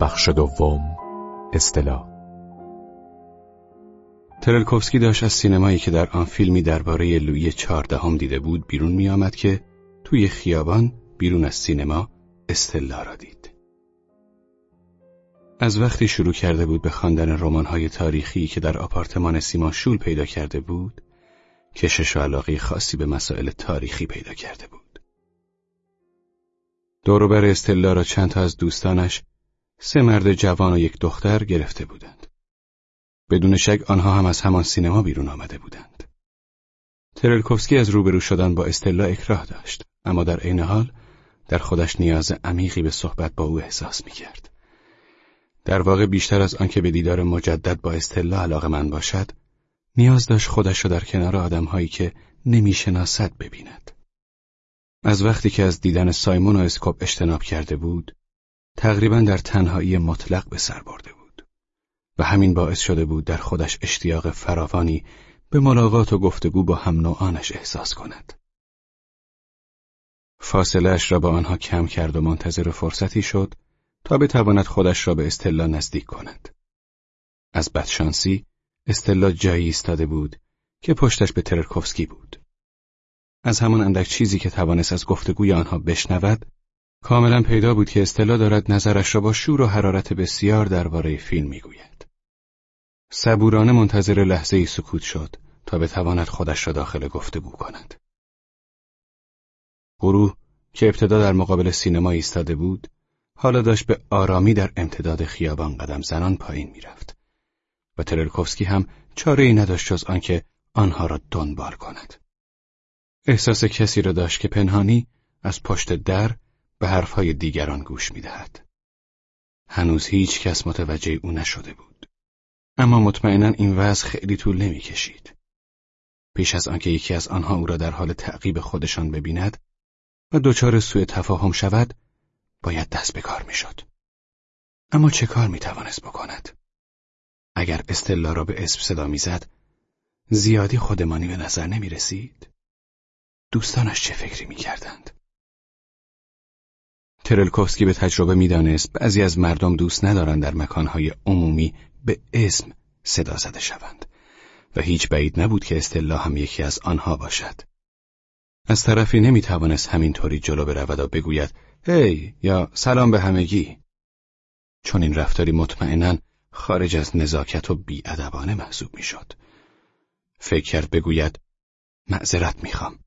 بخش دوم استلا ترلکوفسکی داشت از سینمایی که در آن فیلمی درباره لویی چهاردهم دیده بود بیرون می آمد که توی خیابان بیرون از سینما استلا را دید. از وقتی شروع کرده بود به خواندن رمان‌های تاریخی که در آپارتمان سیما شول پیدا کرده بود، کشش و علاقه خاصی به مسائل تاریخی پیدا کرده بود. دوروبر استلا را چند تا از دوستانش سه مرد جوان و یک دختر گرفته بودند. بدون شک آنها هم از همان سینما بیرون آمده بودند. ترلکوفسکی از روبرو شدن با استلا اکراه داشت، اما در عین حال در خودش نیاز عمیقی به صحبت با او احساس می کرد. در واقع بیشتر از آنکه به دیدار مجدد با استلا علاقه من باشد، نیاز داشت خودش را در کنار آدمهایی که نمی‌شناسد ببیند. از وقتی که از دیدن سایمون و اسکوپ اجتناب کرده بود، تقریبا در تنهایی مطلق به سر برده بود و همین باعث شده بود در خودش اشتیاق فراوانی به ملاقات و گفتگو با هم نوعانش احساس کند. فاصله اش را با آنها کم کرد و منتظر فرصتی شد تا بتواند خودش را به استلا نزدیک کند. از بدشانسی استلا جایی ایستاده بود که پشتش به ترکوفسکی بود. از همان اندک چیزی که توانست از گفتگوی آنها بشنود کاملا پیدا بود که استلا دارد نظرش را با شور و حرارت بسیار درباره فیلم می‌گوید. صبورانه منتظر لحظه ای سکوت شد تا بتواند خودش را داخل گفتگو کند. گروه که ابتدا در مقابل سینما ایستاده بود، حالا داشت به آرامی در امتداد خیابان قدم زنان پایین می‌رفت و ترلکوفسکی هم چاره ای نداشت جز آنکه آنها را دنبال کند. احساس کسی را داشت که پنهانی از پشت در به حرفهای دیگران گوش می‌دهد. هنوز هیچ کس متوجه او نشده بود. اما مطمئنا این وضع خیلی طول نمی‌کشید. پیش از آنکه یکی از آنها او را در حال تعقیب خودشان ببیند و دچار سوء تفاهم شود، باید دست به کار می‌شد. اما چه کار می‌توانست بکند؟ اگر استلا را به اسم صدا می‌زد، زیادی خودمانی به نظر نمی رسید؟ دوستانش چه فکری می‌کردند؟ ترلکوفسکی به تجربه می‌دانست بعضی از مردم دوست ندارند در مکانهای عمومی به اسم صدا زده شوند و هیچ بعید نبود که استلا هم یکی از آنها باشد. از طرفی نمی‌توانست همینطوری جلو برود و بگوید هی یا سلام به همگی چون این رفتاری مطمئنا خارج از نزاکت و بیادبانه محسوب می‌شد. فکر کرد بگوید معذرت می‌خوام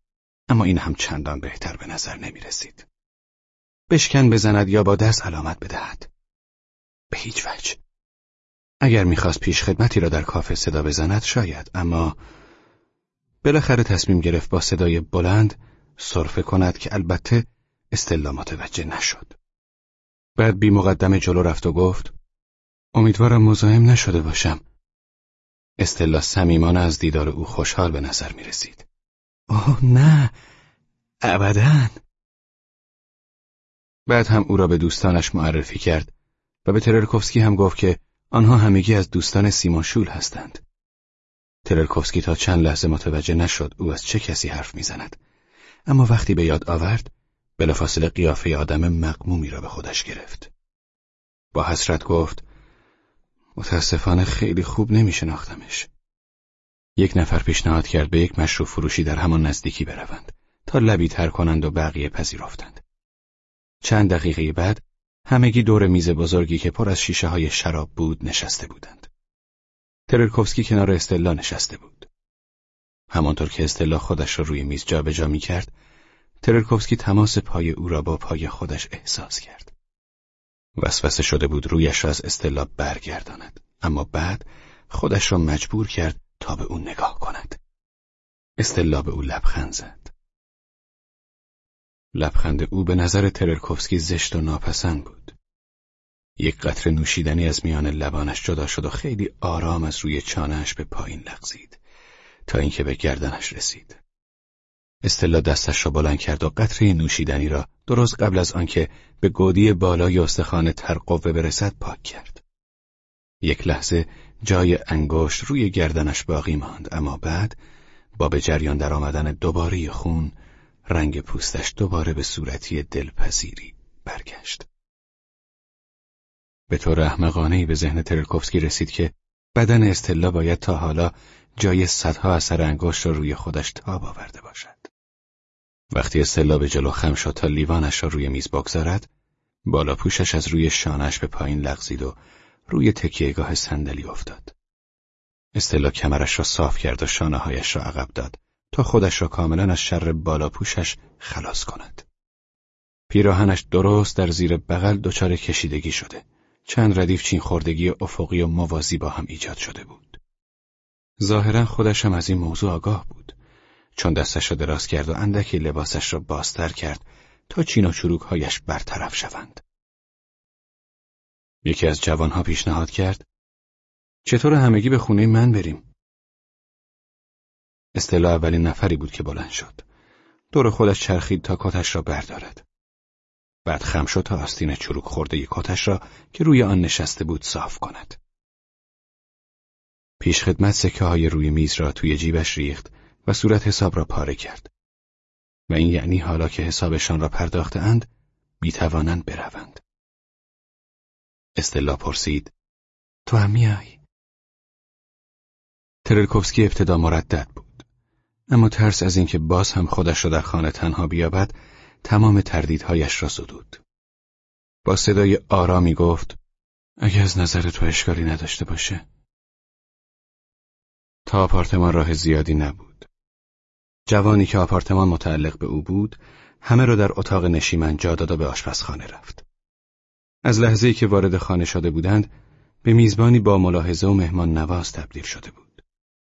اما این هم چندان بهتر به نظر نمی رسید. بشکن بزند یا با دست علامت بدهد. به هیچ وجه. اگر می‌خواست پیش خدمتی را در کافه صدا بزند شاید اما بالاخره تصمیم گرفت با صدای بلند صرفه کند که البته استلا متوجه نشد. بعد بی مقدم جلو رفت و گفت امیدوارم مزاحم نشده باشم. استلا صمیمانه از دیدار او خوشحال به نظر می رسید. اوه نه ابدا بعد هم او را به دوستانش معرفی کرد و به تررکوفسکی هم گفت که آنها همگی از دوستان سیماشول هستند. تررکوفسکی تا چند لحظه متوجه نشد او از چه کسی حرف می‌زند اما وقتی به یاد آورد بلافاصله قیافه آدم مقمومی را به خودش گرفت. با حسرت گفت متاسفانه خیلی خوب نمیشناختمش. یک نفر پیشنهاد کرد به یک مشروب فروشی در همان نزدیکی بروند تا لبی تر کنند و بقیه پذیرفتند. چند دقیقه بعد همگی دور میز بزرگی که پر از شیشه های شراب بود نشسته بودند. ترلکوفسکی کنار استلا نشسته بود. همانطور که استلا خودش را روی میز جابجا می کرد، ترلکوفسکی تماس پای او را با پای خودش احساس کرد. وسوسه شده بود رویش را از استلا برگرداند، اما بعد خودش را مجبور کرد تا به او نگاه کند. استلا به او لبخند زد. لبخند او به نظر تررکوفسکی زشت و ناپسند بود. یک قطره نوشیدنی از میان لبانش جدا شد و خیلی آرام از روی چانهش به پایین لغزید تا اینکه به گردنش رسید. استلا دستش را بلند کرد و قطره نوشیدنی را درست قبل از آنکه به گودی بالای استخوان ترقوه برسد پاک کرد. یک لحظه جای انگشت روی گردنش باقی ماند اما بعد با به جریان در آمدن دوباره خون رنگ پوستش دوباره به صورتی دلپذیری برگشت. به طور احمقانهای به ذهن ترلکوفسکی رسید که بدن استلا باید تا حالا جای صدها اثر انگشت را روی خودش تاب آورده باشد. وقتی استلا به جلو خم شد تا لیوانش را روی میز بگذارد، بالا پوشش از روی شانش به پایین لغزید و روی تکیهگاه صندلی افتاد. استلا کمرش را صاف کرد و شانه هایش را عقب داد تا خودش را کاملا از شر بالا پوشش خلاص کند. پیراهنش درست در زیر بغل دچار کشیدگی شده. چند ردیف چین خوردگی افقی و موازی با هم ایجاد شده بود. ظاهرا خودش هم از این موضوع آگاه بود. چون دستش را دراز کرد و اندکی لباسش را بازتر کرد تا چین و چروکهایش برطرف شوند. یکی از جوانها پیشنهاد کرد چطور همگی به خونه من بریم؟ استلا اولین نفری بود که بلند شد. دور خودش چرخید تا کتش را بردارد. بعد خم شد تا آستین چروک خورده کتش را که روی آن نشسته بود صاف کند. پیش خدمت سکه های روی میز را توی جیبش ریخت و صورت حساب را پاره کرد. و این یعنی حالا که حسابشان را پرداخته اند بیتوانند بروند. استلا پرسید تو هم میای؟ ترلکوفسکی ابتدا مردد بود. اما ترس از اینکه باز هم خودش را در خانه تنها بیابد تمام تردیدهایش را زدود. با صدای آرامی گفت اگه از نظر تو اشکالی نداشته باشه. تا آپارتمان راه زیادی نبود. جوانی که آپارتمان متعلق به او بود، همه را در اتاق نشیمن جا داد و به آشپزخانه رفت. از لحظه‌ای که وارد خانه شده بودند، به میزبانی با ملاحظه و مهمان نواز تبدیل شده بود.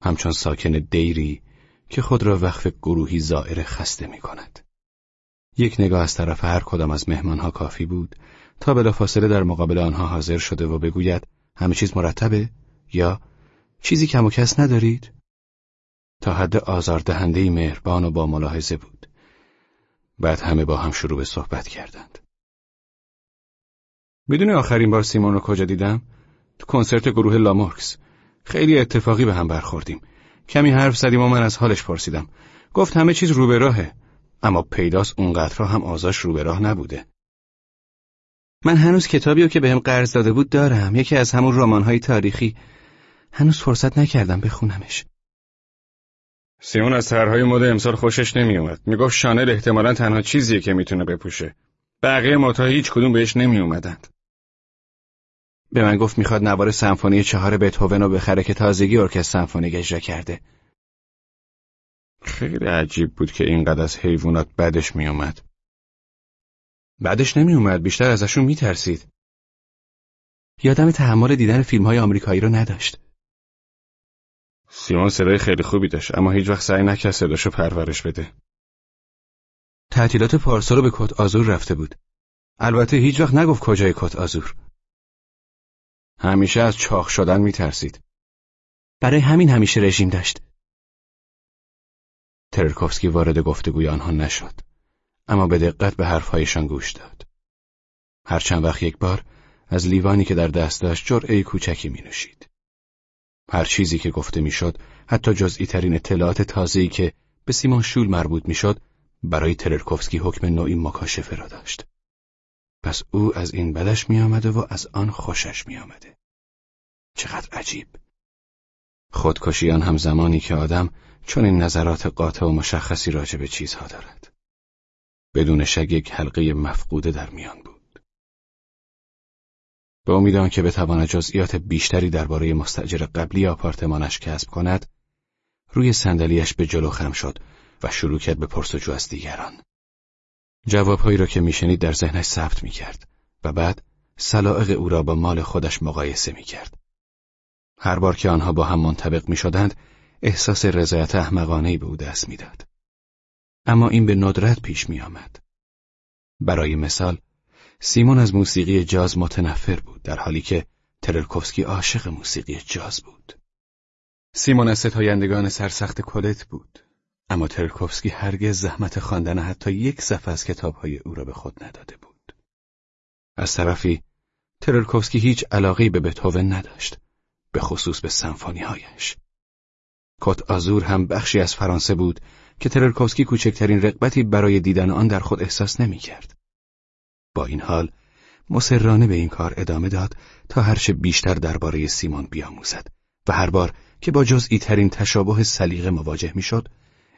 همچون ساکن دیری که خود را وقف گروهی زائر خسته می کند. یک نگاه از طرف هر کدام از مهمانها کافی بود تا بلافاصله در مقابل آنها حاضر شده و بگوید همه چیز مرتبه یا چیزی کم و کس ندارید؟ تا حد آزاردهنده مهربان و با ملاحظه بود. بعد همه با هم شروع به صحبت کردند. می‌دونی آخرین بار سیمون رو کجا دیدم؟ تو کنسرت گروه لامورکس. خیلی اتفاقی به هم برخوردیم. کمی حرف زدیم و من از حالش پرسیدم. گفت همه چیز رو به راهه. اما پیداست اونقدر هم آزاش رو به راه نبوده. من هنوز کتابی رو که بهم قرض داده بود دارم. یکی از همون رمان‌های تاریخی. هنوز فرصت نکردم بخونمش. سیمون از طرحهای مد امسال خوشش نمیومد. می‌گفت شانل احتمالا تنها چیزیه که می‌تونه بپوشه. بقیه متا هیچ کدوم بهش نمیومدند. به من گفت می‌خواد نوار سمفونی چهار بتهوون رو بخره که تازگی ارکستر سمفونی اجرا کرده. خیلی عجیب بود که اینقدر از حیوانات بدش میومد. بعدش نمیومد بیشتر ازشون میترسید. یادم تحمل دیدن فیلم های آمریکایی رو نداشت. سیمون صدای خیلی خوبی داشت اما هیچ وقت سعی نکرد صداشو پرورش بده. تعطیلات پارسا رو به کت آزور رفته بود. البته هیچ وقت نگفت کجای کت آزور. همیشه از چاخ شدن میترسید. برای همین همیشه رژیم داشت. ترکوفسکی وارد گفتگوی آنها نشد. اما به دقت به حرفهایشان گوش داد. هر چند وقت یک بار از لیوانی که در دست داشت جرعه کوچکی می نوشید. هر چیزی که گفته می‌شد، حتی جزئی ترین اطلاعات تازه‌ای که به سیمان شول مربوط می‌شد، برای تررکوفسکی حکم نوعی مکاشفه را داشت. پس او از این بدش می آمده و از آن خوشش می آمده. چقدر عجیب. خودکشی آن هم زمانی که آدم چون این نظرات قاطع و مشخصی راجع به چیزها دارد. بدون شک یک حلقه مفقوده در میان بود. به امید که بتواند جزئیات بیشتری درباره مستجر قبلی آپارتمانش کسب کند، روی صندلیاش به جلو خم شد و شروع کرد به پرسجو از دیگران. جوابهایی را که میشنید در ذهنش ثبت می‌کرد و بعد سلائق او را با مال خودش مقایسه می‌کرد. هر بار که آنها با هم منطبق می‌شدند، احساس رضایت احمقانهای به او دست می‌داد. اما این به ندرت پیش می آمد. برای مثال، سیمون از موسیقی جاز متنفر بود در حالی که ترلکوفسکی عاشق موسیقی جاز بود. سیمون از ستایندگان سرسخت کلت بود. اما ترکوفسکی هرگز زحمت خواندن حتی یک صفحه از کتابهای او را به خود نداده بود. از طرفی ترکوفسکی هیچ علاقی به بتوون نداشت، به خصوص به سمفونیهایش. کت آزور هم بخشی از فرانسه بود که ترکوفسکی کوچکترین رقبتی برای دیدن آن در خود احساس نمی کرد. با این حال مسررانه به این کار ادامه داد تا هرچه بیشتر درباره سیمون بیاموزد و هر بار که با جزئی ترین تشابه سلیقه مواجه می‌شد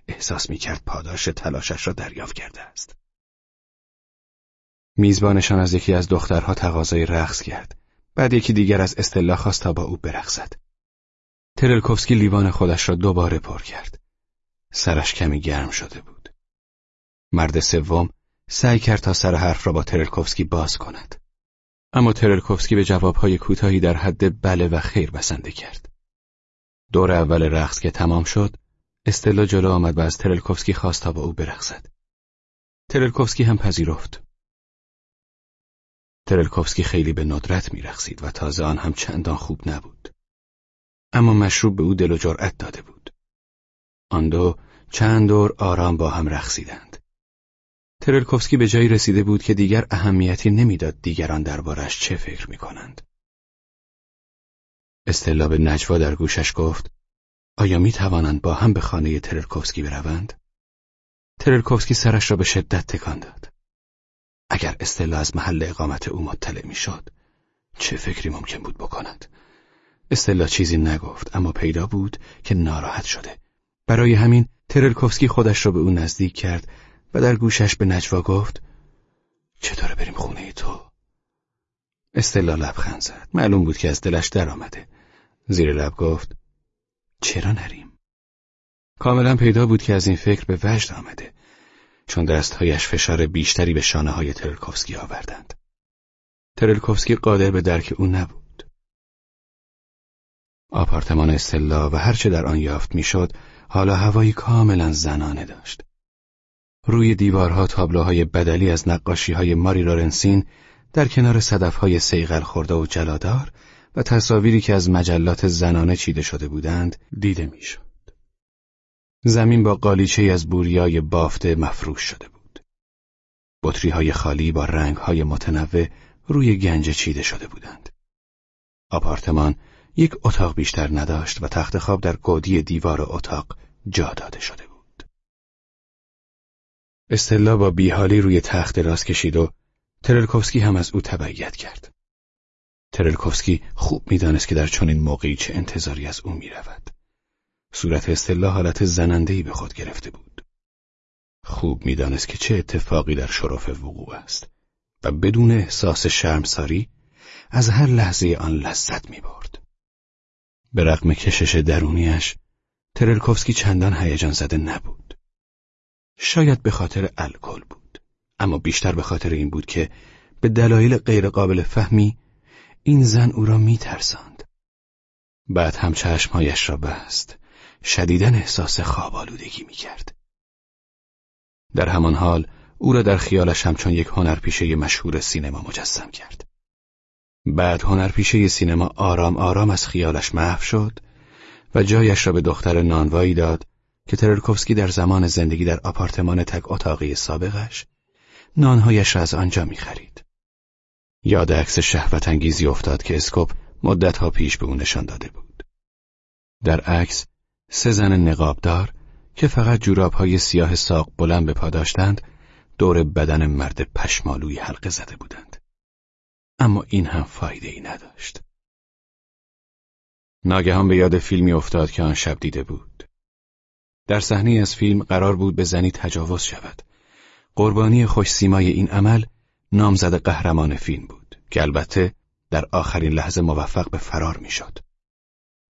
احساس می‌کرد پاداش تلاشش را دریافت کرده است. میزبانشان از یکی از دخترها تقاضای رقص کرد. بعد یکی دیگر از استلا خواست تا با او برقصد. ترلکوفسکی لیوان خودش را دوباره پر کرد. سرش کمی گرم شده بود. مرد سوم سعی کرد تا سر حرف را با ترلکوفسکی باز کند. اما ترلکوفسکی به جوابهای کوتاهی در حد بله و خیر بسنده کرد. دور اول رقص که تمام شد، استلا جلو آمد و از ترلکوفسکی خواست تا با او برقصد. ترلکوفسکی هم پذیرفت. ترلکوفسکی خیلی به ندرت میرقصید و تازه آن هم چندان خوب نبود. اما مشروب به او دل و جرأت داده بود. آن دو چند دور آرام با هم رقصیدند. ترلکوفسکی به جایی رسیده بود که دیگر اهمیتی نمی‌داد دیگران دربارش چه فکر می‌کنند. استلا به نجوا در گوشش گفت آیا می توانند با هم به خانه ترلکوفسکی بروند؟ ترلکوفسکی سرش را به شدت تکان داد. اگر استلا از محل اقامت او مطلع می‌شد چه فکری ممکن بود بکند؟ استلا چیزی نگفت اما پیدا بود که ناراحت شده. برای همین ترلکوفسکی خودش را به او نزدیک کرد و در گوشش به نجوا گفت چطور بریم خونه تو؟ استلا لبخند زد. معلوم بود که از دلش در آمده. زیر لب گفت چرا نریم؟ کاملا پیدا بود که از این فکر به وجد آمده چون دستهایش فشار بیشتری به شانه های ترلکوفسکی آوردند. ترلکوفسکی قادر به درک او نبود. آپارتمان استلا و هرچه در آن یافت می‌شد حالا هوایی کاملا زنانه داشت. روی دیوارها تابلوهای بدلی از نقاشی های ماری لورنسین در کنار صدفهای سیغل خورده و جلادار و تصاویری که از مجلات زنانه چیده شده بودند دیده می‌شد. زمین با قالیچه از بوریای بافته مفروش شده بود. بطری های خالی با رنگ های متنوع روی گنج چیده شده بودند. آپارتمان یک اتاق بیشتر نداشت و تخت خواب در گودی دیوار اتاق جا داده شده بود. استلا با بیحالی روی تخت راست کشید و ترلکوفسکی هم از او تبعیت کرد. ترلکوفسکی خوب می‌دانست که در چنین موقعی چه انتظاری از او می‌رود. صورت استلا حالت زنندهی به خود گرفته بود. خوب می‌دانست که چه اتفاقی در شرف وقوع است و بدون احساس شرمساری از هر لحظه آن لذت می برد. به رغم کشش درونیش ترلکوفسکی چندان هیجان زده نبود. شاید به خاطر الکل بود، اما بیشتر به خاطر این بود که به دلایل غیرقابل فهمی این زن او را میترساند. بعد هم چشمهایش را بست. شدیدن احساس خواب آلودگی می‌کرد. در همان حال او را در خیالش همچون یک هنرپیشه مشهور سینما مجسم کرد. بعد هنرپیشه سینما آرام آرام از خیالش محو شد و جایش را به دختر نانوایی داد که ترلکوفسکی در زمان زندگی در آپارتمان تک اتاقی سابقش نانهایش را از آنجا می‌خرید. یاد عکس شهوت انگیزی افتاد که اسکوپ مدتها پیش به او نشان داده بود. در عکس سه زن نقابدار که فقط جورابهای سیاه ساق بلند به پا داشتند دور بدن مرد پشمالوی حلقه زده بودند. اما این هم فایده ای نداشت. ناگهان به یاد فیلمی افتاد که آن شب دیده بود. در صحنه از فیلم قرار بود به زنی تجاوز شود. قربانی خوش سیمای این عمل نامزد قهرمان فیلم بود که البته در آخرین لحظه موفق به فرار می‌شد.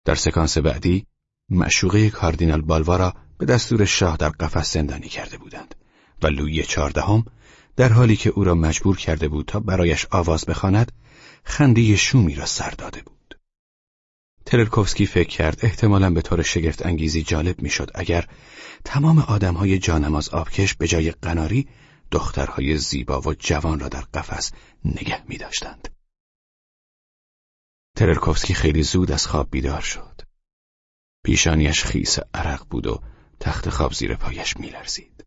در سکانس بعدی معشوقه کاردینال بالوا را به دستور شاه در قفس زندانی کرده بودند و لویی چهاردهم در حالی که او را مجبور کرده بود تا برایش آواز بخواند خنده شومی را سر داده بود. ترلکوفسکی فکر کرد احتمالا به طور شگفت انگیزی جالب می‌شد اگر تمام آدمهای جانماز آبکش به جای قناری دخترهای زیبا و جوان را در قفس نگه می داشتند. ترلکوفسکی خیلی زود از خواب بیدار شد. پیشانیش خیس عرق بود و تخت خواب زیر پایش میلرزید.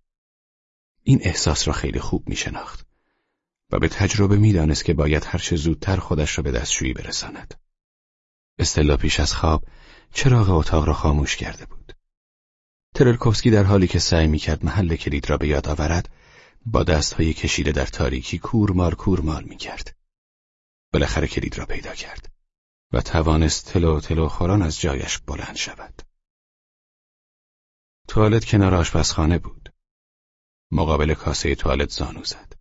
این احساس را خیلی خوب می شناخت و به تجربه می‌دانست که باید هرچه زودتر خودش را به دستشویی برساند. استلا پیش از خواب چراغ اتاق را خاموش کرده بود. ترلکوفسکی در حالی که سعی می‌کرد محل کلید را به یاد آورد با دستهای کشیده در تاریکی کورمال کورمال می‌کرد. بالاخره کلید را پیدا کرد و توانست تلو تلو خوران از جایش بلند شود. توالت کنار آشپزخانه بود. مقابل کاسه توالت زانو زد.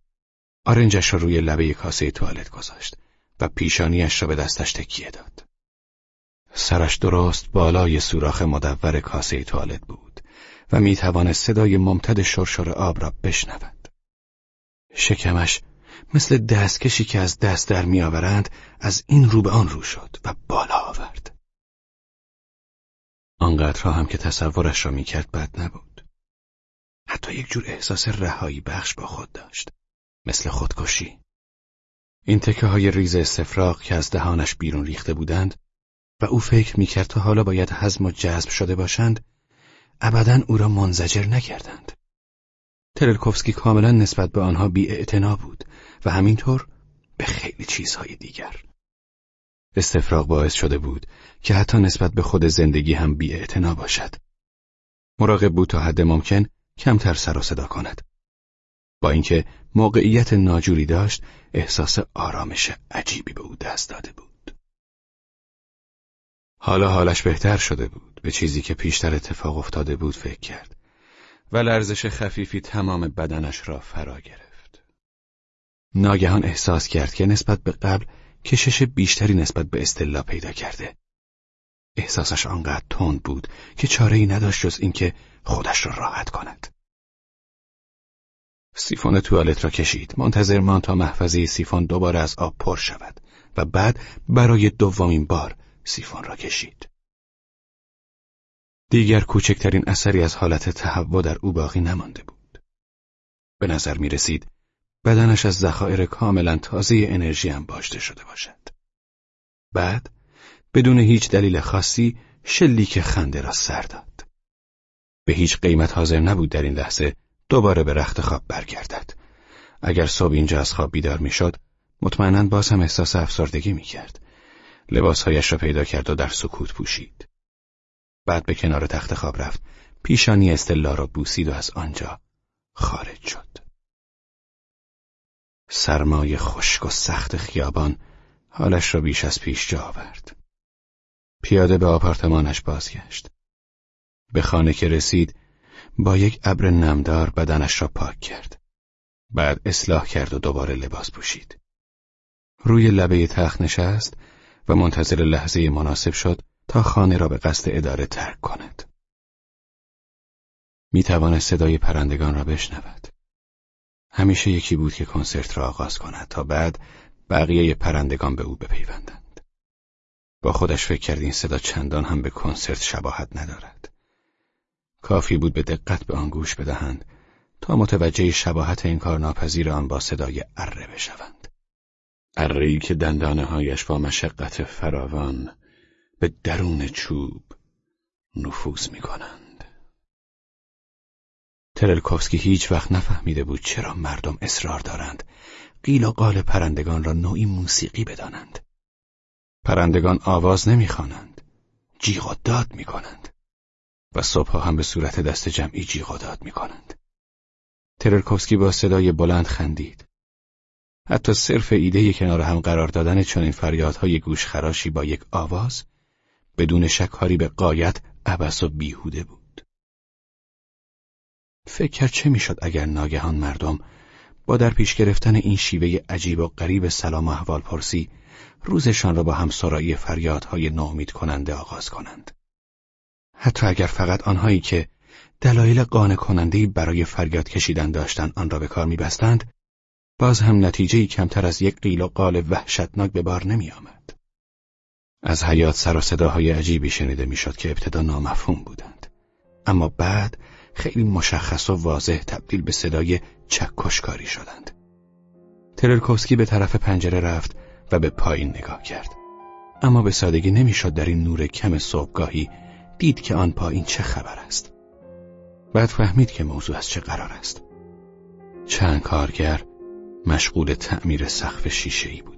آرنجش را روی لبه کاسه توالت گذاشت و پیشانیش را به دستش تکیه داد. سرش درست بالای سوراخ مدور کاسه توالت بود و می توانست صدای ممتد شرشر آب را بشنود. شکمش مثل دستکشی که از دست در میآورند از این رو به آن رو شد و بالا آورد. آنقدرها هم که تصورش را می‌کرد بد نبود. حتی یک جور احساس رهایی بخش با خود داشت. مثل خودکشی. این تکه های ریز استفراغ که از دهانش بیرون ریخته بودند و او فکر می‌کرد تا حالا باید هضم و جذب شده باشند ابدا او را منزجر نکردند. ترلکوفسکی کاملا نسبت به آنها بی بود و همینطور به خیلی چیزهای دیگر. استفراغ باعث شده بود که حتی نسبت به خود زندگی هم بی باشد. مراقب بود تا حد ممکن کمتر سر و صدا کند. با اینکه موقعیت ناجوری داشت احساس آرامش عجیبی به او دست داده بود. حالا حالش بهتر شده بود به چیزی که پیشتر اتفاق افتاده بود فکر کرد و لرزش خفیفی تمام بدنش را فرا گرفت. ناگهان احساس کرد که نسبت به قبل کشش بیشتری نسبت به استلا پیدا کرده. احساسش آنقدر تند بود که چاره ای نداشت جز اینکه خودش را راحت کند. سیفون توالت را کشید منتظر ماند تا محفظه سیفون دوباره از آب پر شود و بعد برای دومین بار سیفون را کشید. دیگر کوچکترین اثری از حالت تهوع در او باقی نمانده بود. به نظر می رسید بدنش از ذخایر کاملا تازه انرژی انباشته شده باشد. بعد بدون هیچ دلیل خاصی شلیک خنده را سر داد. به هیچ قیمت حاضر نبود در این لحظه دوباره به رخت خواب برگردد. اگر صبح اینجا از خواب بیدار می‌شد، مطمئنا باز هم احساس افسردگی می‌کرد. لباسهایش را پیدا کرد و در سکوت پوشید. بعد به کنار تخت خواب رفت. پیشانی استلا را بوسید و از آنجا خارج شد. سرمای خشک و سخت خیابان حالش را بیش از پیش جا آورد. پیاده به آپارتمانش بازگشت. به خانه که رسید با یک ابر نمدار بدنش را پاک کرد. بعد اصلاح کرد و دوباره لباس پوشید. روی لبه تخت نشست و منتظر لحظه مناسب شد تا خانه را به قصد اداره ترک کند. می توانست صدای پرندگان را بشنود. همیشه یکی بود که کنسرت را آغاز کند تا بعد بقیه پرندگان به او بپیوندند. با خودش فکر کرد این صدا چندان هم به کنسرت شباهت ندارد. کافی بود به دقت به آن گوش بدهند تا متوجه شباهت این کار ناپذیر آن با صدای اره بشوند. اره که دندانه هایش با مشقت فراوان به درون چوب نفوذ می کنند. ترلکوفسکی هیچ وقت نفهمیده بود چرا مردم اصرار دارند قیل و قال پرندگان را نوعی موسیقی بدانند. پرندگان آواز نمی‌خوانند، جیغ و داد می‌کنند و صبحها هم به صورت دست جمعی جیغ و داد می‌کنند. ترلکوفسکی با صدای بلند خندید. حتی صرف ایده کنار هم قرار دادن چنین فریادهای گوشخراشی با یک آواز بدون شک کاری به قایت عبس و بیهوده بود. فکر چه می‌شد اگر ناگهان مردم با در پیش گرفتن این شیوه عجیب و غریب سلام و احوال پرسی روزشان را با همسرایی فریادهای ناامید کننده آغاز کنند. حتی اگر فقط آنهایی که دلایل قانع کننده برای فریاد کشیدن داشتن آن را به کار میبستند باز هم نتیجه کمتر از یک قیل و قال وحشتناک به بار نمی آمد. از حیات سر و صداهای عجیبی شنیده می‌شد که ابتدا نامفهوم بودند. اما بعد خیلی مشخص و واضح تبدیل به صدای چکشکاری شدند. ترلکوفسکی به طرف پنجره رفت و به پایین نگاه کرد. اما به سادگی نمی‌شد در این نور کم صبحگاهی دید که آن پایین چه خبر است. بعد فهمید که موضوع از چه قرار است. چند کارگر مشغول تعمیر سقف شیشه ای بود.